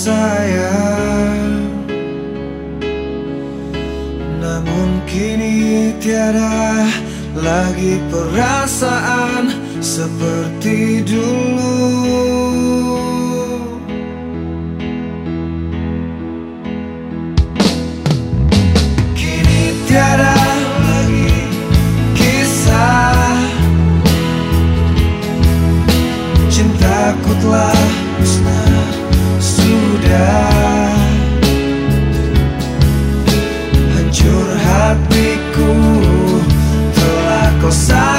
saya Namun kini tiada lagi perasaan seperti dulu.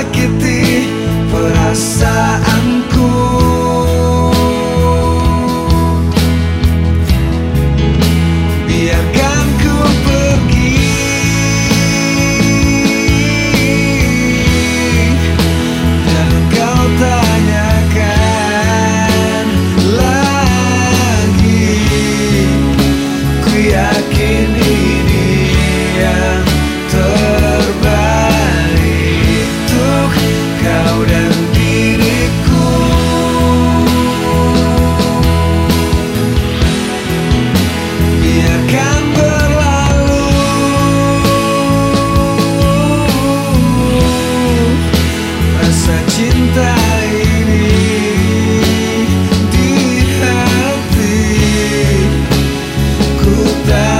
sakiti perasaan down.